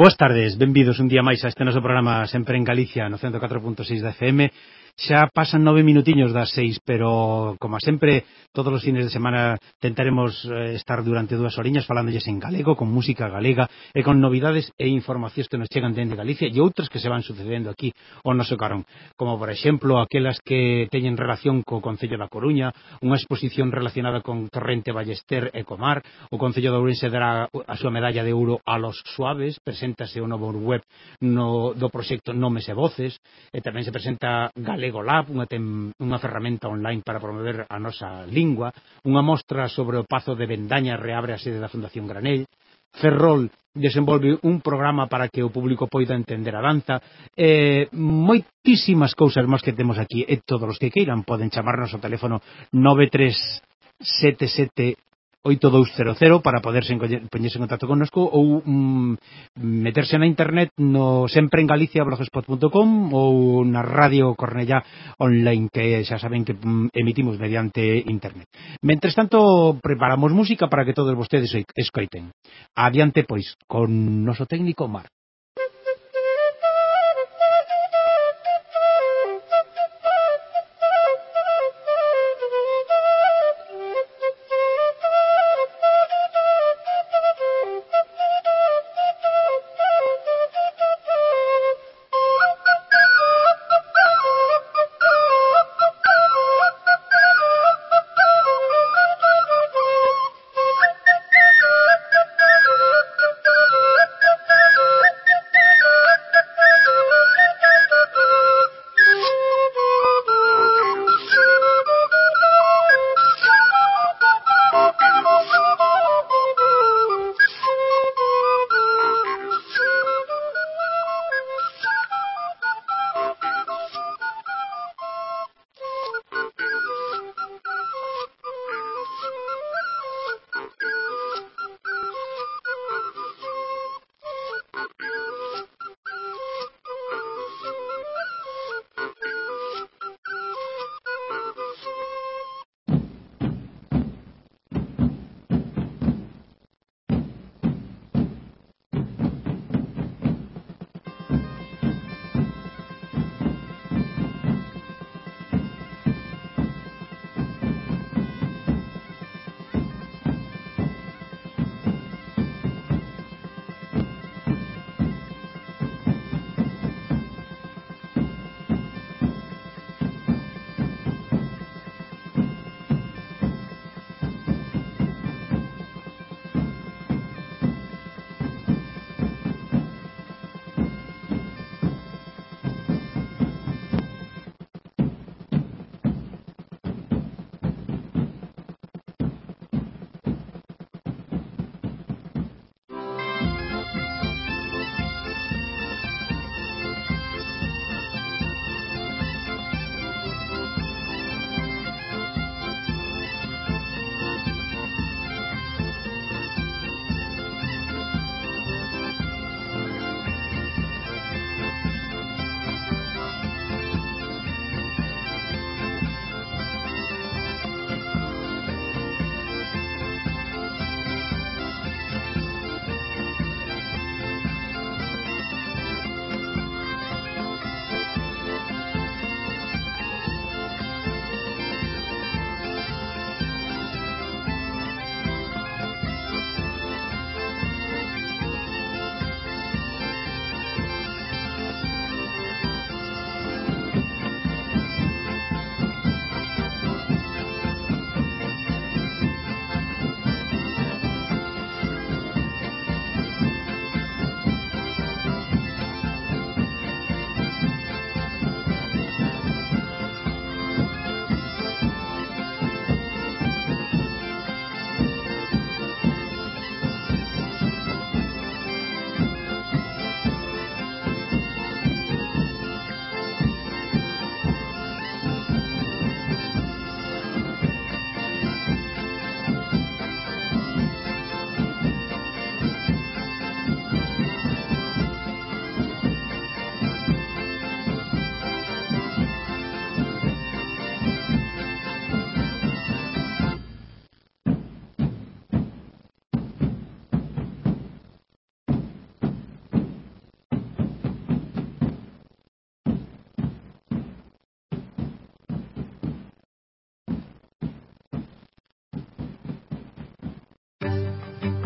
Boas tardes, benvidos un día máis a este noso programa Sempre en Galicia no 104.6 da FM xa pasan nove minutiños das seis, pero como sempre, todos os fines de semana tentaremos eh, estar durante dúas horiñas falándolles en galego, con música galega e con novidades e informacións que nos chegan dende Galicia e outras que se van sucedendo aquí o noso carón, como por exemplo aquelas que teñen relación co Concello da Coruña, unha exposición relacionada con Torrente Ballester e Comar, o Concello de Ourense dará a súa medalla de ouro a los suaves, preséntase o novo web no, do proxecto Nomes e Voces, e tamén se presenta Galego Egolab, unha, tem, unha ferramenta online para promover a nosa lingua, unha mostra sobre o Pazo de Vendaña reabre a sede da Fundación Granell, Ferrol desenvolve un programa para que o público poida entender a danza. Eh, moitísimas cousas máis que temos aquí. E todos os que queiran poden chamarnos ao teléfono 93777 8200 para poderse poñerse en contacto connosco ou mm, meterse na internet no sempre en Galicia blogspot.com ou na Radio Cornellá online que xa saben que mm, emitimos mediante internet. Mentres tanto preparamos música para que todos vostedes escoiten. Adiante pois con noso técnico Mar.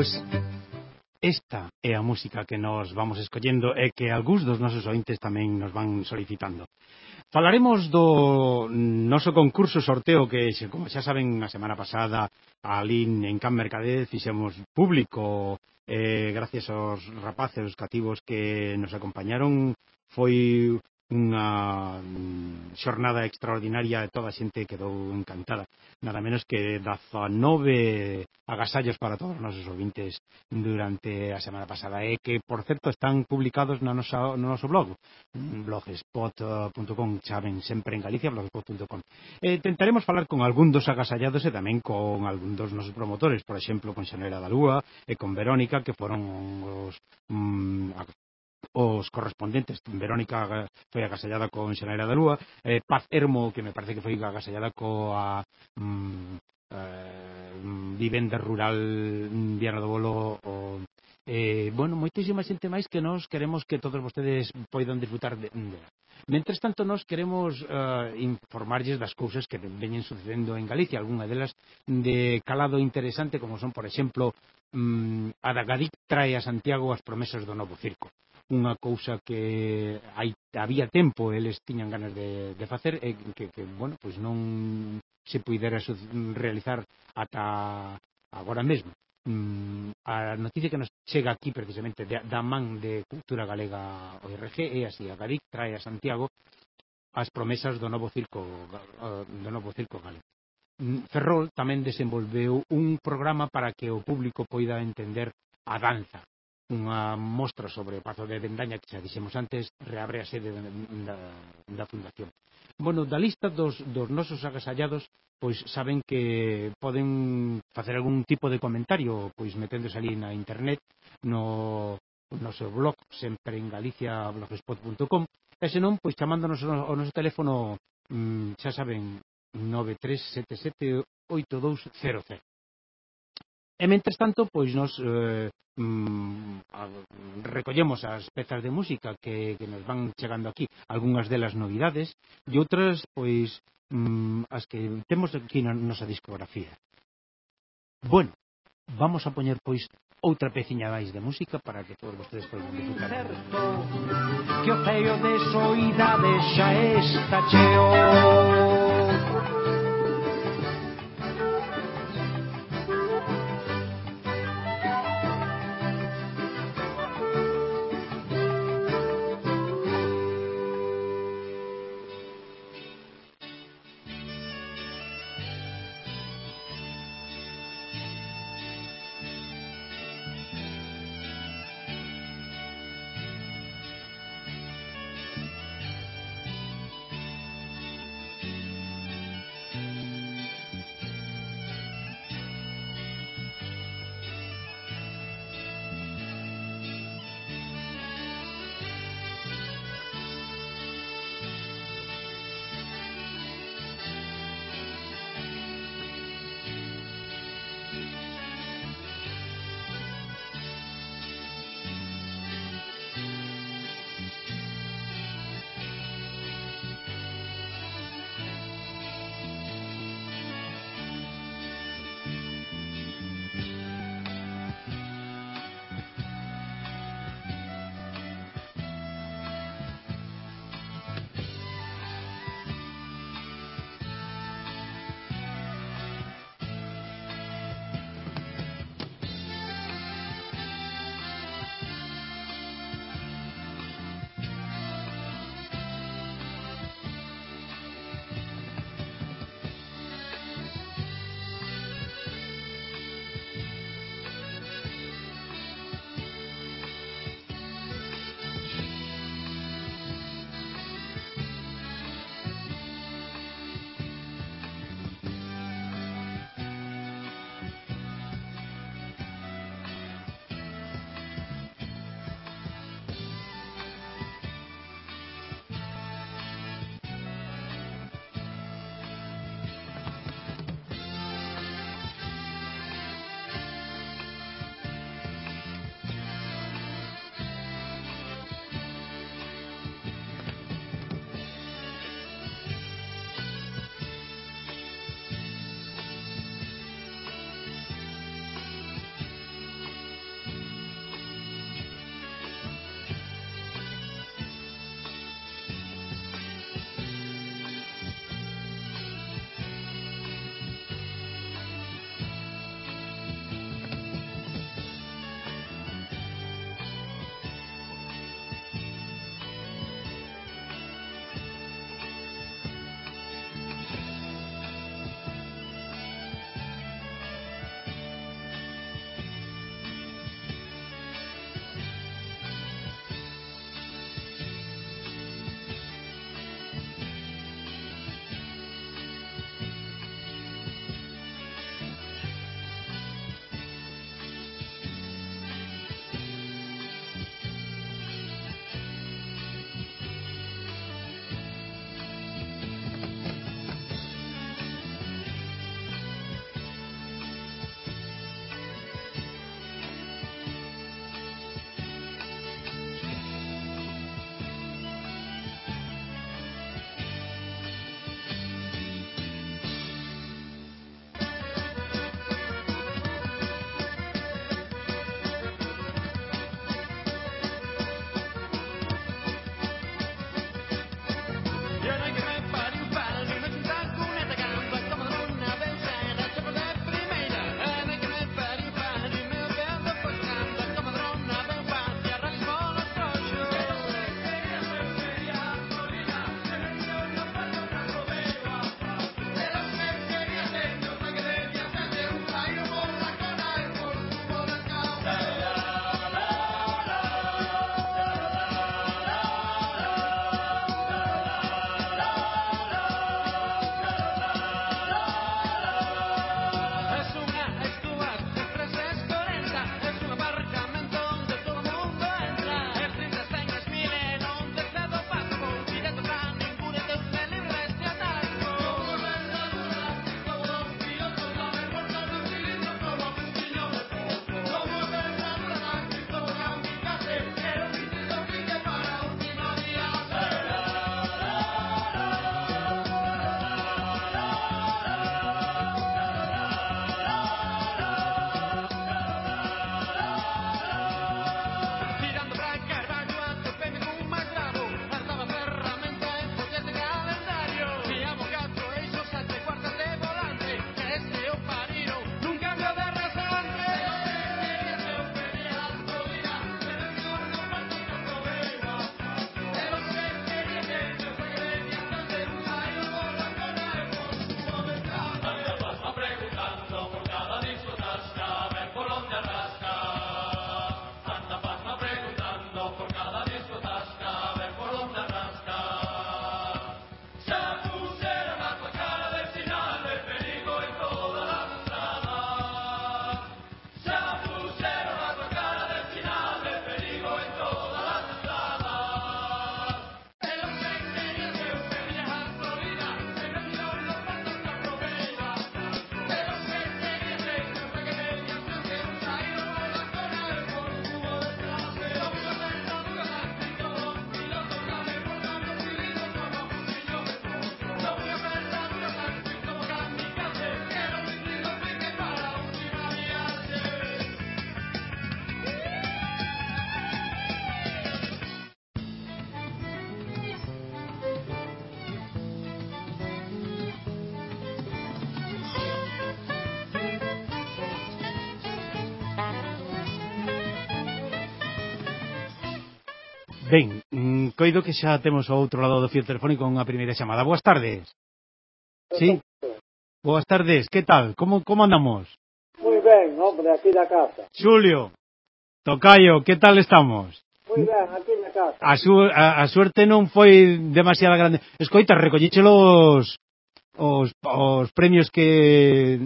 Pois esta é a música que nos vamos escollendo e que algúns dos nosos ointes tamén nos van solicitando. Falaremos do noso concurso sorteo que, como xa saben, a semana pasada ali en Can Mercadez fixemos público eh, gracias aos rapaces, os cativos que nos acompañaron foi unha mm, xornada extraordinaria e toda a xente quedou encantada. Nada menos que 19 agasallos para todos os nosos ouvintes durante a semana pasada e que por certo están publicados no nosa, no noso blog mm, blogspot.com chaven sempre en Galicia blogspot.com e tentaremos falar con algún dos agasallados e tamén con algún dos nosos promotores por exemplo con Xanera da Lúa e con Verónica que foron os mm, os correspondentes Verónica foi agasallada con Xanera da Lúa eh, Paz Hermo, que me parece que foi agasallada coa mm, eh, mm, vivenda rural Diana do Bolo o, eh, bueno, moitísima xente máis que nós queremos que todos vostedes poidan disfrutar de, de. Mentres tanto, nós queremos uh, informarlles das cousas que veñen sucedendo en Galicia, algunha delas de calado interesante, como son, por exemplo, um, a Dagadic trae a Santiago as promesas do novo circo unha cousa que hai, había tempo eles tiñan ganas de, de facer e que, que bueno, pois non se puidera realizar ata agora mesmo mm, a noticia que nos chega aquí precisamente da man de Cultura Galega ORG é así, a Gadic trae a Santiago as promesas do novo circo do novo circo galego. Mm, Ferrol tamén desenvolveu un programa para que o público poida entender a danza unha mostra sobre o Pazo de Vendaña que xa dixemos antes, reabre a sede da, da Fundación. Bueno, da lista dos, dos nosos agasallados, pois saben que poden facer algún tipo de comentario, pois meténdose ali na internet, no, no seu blog, sempre en Galicia, blogspot.com, e senón, pois chamándonos ao noso teléfono, mm, xa saben, 937782200. E, mentres tanto, pois nos eh, mm, recollemos as pezas de música que, que nos van chegando aquí, algunhas delas novidades, e outras, pois, mm, as que temos aquí na nosa discografía. Bueno, vamos a poñer, pois, outra peciña máis de música para que todos vostedes poidan disfrutar. Certo, que o ceo de soidade xa está cheo Ben, mm, coido que xa temos ao outro lado do fio telefónico unha primeira chamada. Boas tardes. Sí? Boas tardes, que tal? Como, como andamos? Moi ben, hombre, aquí da casa. Xulio, Tocayo, que tal estamos? Moi ben, aquí na casa. A, su, a, a suerte non foi demasiada grande. Escoita, recolliche os, os, os premios que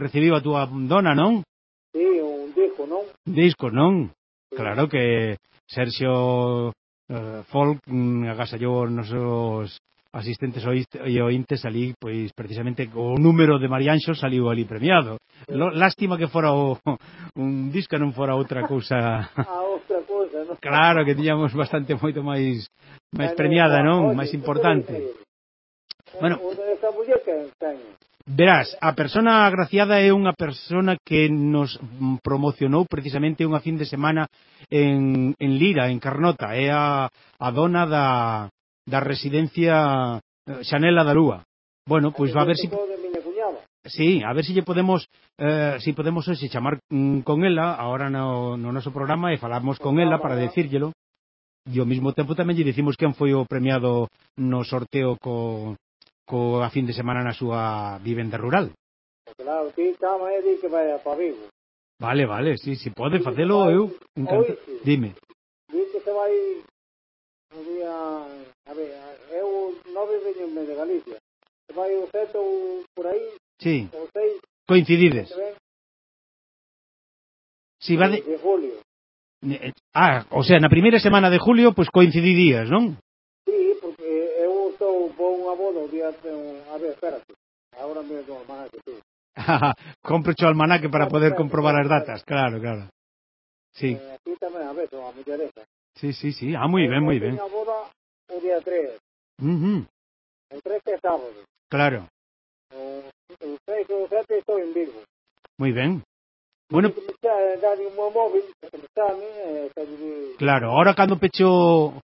recibiu a túa dona, non? Sí, un disco, non? Disco, non? Sí. Claro que Sergio uh, folk mm, agasallou os nosos asistentes e ointes ali, pois precisamente o número de Marianxo saliu ali premiado. Lo, lástima que fora o, un disco non fora outra cousa. A outra cousa, non? Claro, que tiñamos bastante moito máis máis premiada, non? Máis importante. Bueno, eh, o desta muller que ten. Verás, a persona agraciada é unha persona que nos promocionou precisamente unha fin de semana en, en Lira, en Carnota, é a, a dona da, da residencia eh, Xanela da Lúa. Bueno, pois va a ver si... Sí, a ver se si lle podemos eh, si podemos hoxe chamar mm, con ela agora no, no noso programa e falamos con ela para decírllelo. E ao mesmo tempo tamén lle dicimos quen foi o premiado no sorteo co, coa fin de semana na súa vivenda rural. Claro, ti chama e di que vai a Vigo. Vale, vale, si, sí, si pode facelo eu encantado. Dime. Di que se vai o día, a ver, eu nove veño de Galicia. Se vai o sete ou por aí. Sí. Seis. Coincidides. Si va de... de julio. Eh, ah, o sea, na primeira semana de julio, pois pues coincididías, non? olvídate un... Almanaque para poder comprobar las datas, claro, claro. Sí. Sí, sí, sí. Ah, muy bien, muy bien. Claro. Muy bien. Bueno, claro, ahora cuando pechó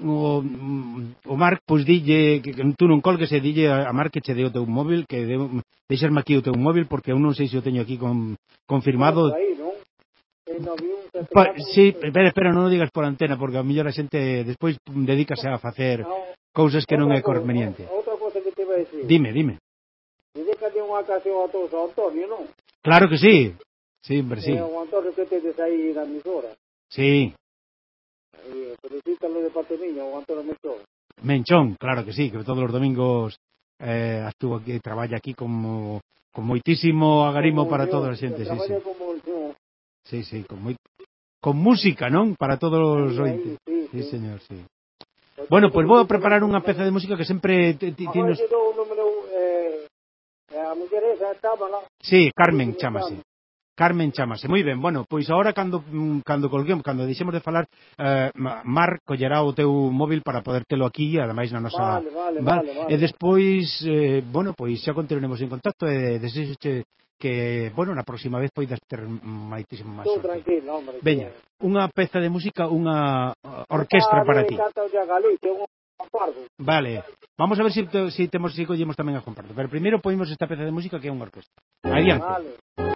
o, o Marc pois dille que, que tú non colgues e dille a, a Marc que che deu o teu móvil, que de, deixarme aquí o teu móvil porque eu non sei se o teño aquí con, confirmado. Aí, non? Pa, sí, espera, espera, non o digas por antena porque a mellor a xente despois dedícase a facer no, cousas que non é conveniente. Outra cosa que te iba a decir. Dime, dime. Dedícate unha ocasión a todos a Antonio, non? Claro que sí. Sí, hombre, sí. Eh, o Antonio que tedes aí na emisora. Sí eh, felicítalo de parte miña o Antonio Menchón. Menchón, claro que sí, que todos os domingos eh, actúa aquí, traballa aquí como con moitísimo agarimo como para toda a xente, sí, sí. Como yo. sí, sí, con moi con música, non? Para todos os ointes. Sí, sí, sí, señor, sí. Bueno, pois pues vou a preparar unha peza de música que sempre tinos... Agora número... Eh, eh a muller esa, Tábala. Sí, Carmen, chamase. Carmen Chamase. Moi ben, bueno, pois agora cando mm, cando colguemos, cando deixemos de falar, eh, Mar collerá o teu móvil para poder telo aquí, ademais na nosa Vale, vale, vale, vale. E despois, eh, bueno, pois xa continuaremos en contacto e desexo que, bueno, na próxima vez poidas ter maitísimo máis. Tú tranquilo, hombre. Veña, unha peza de música, unha orquestra para ti. Vale. Vamos a ver si, si temos si collemos tamén a comparto. Pero primeiro poimos esta peza de música que é unha orquestra. Adiante. Vale.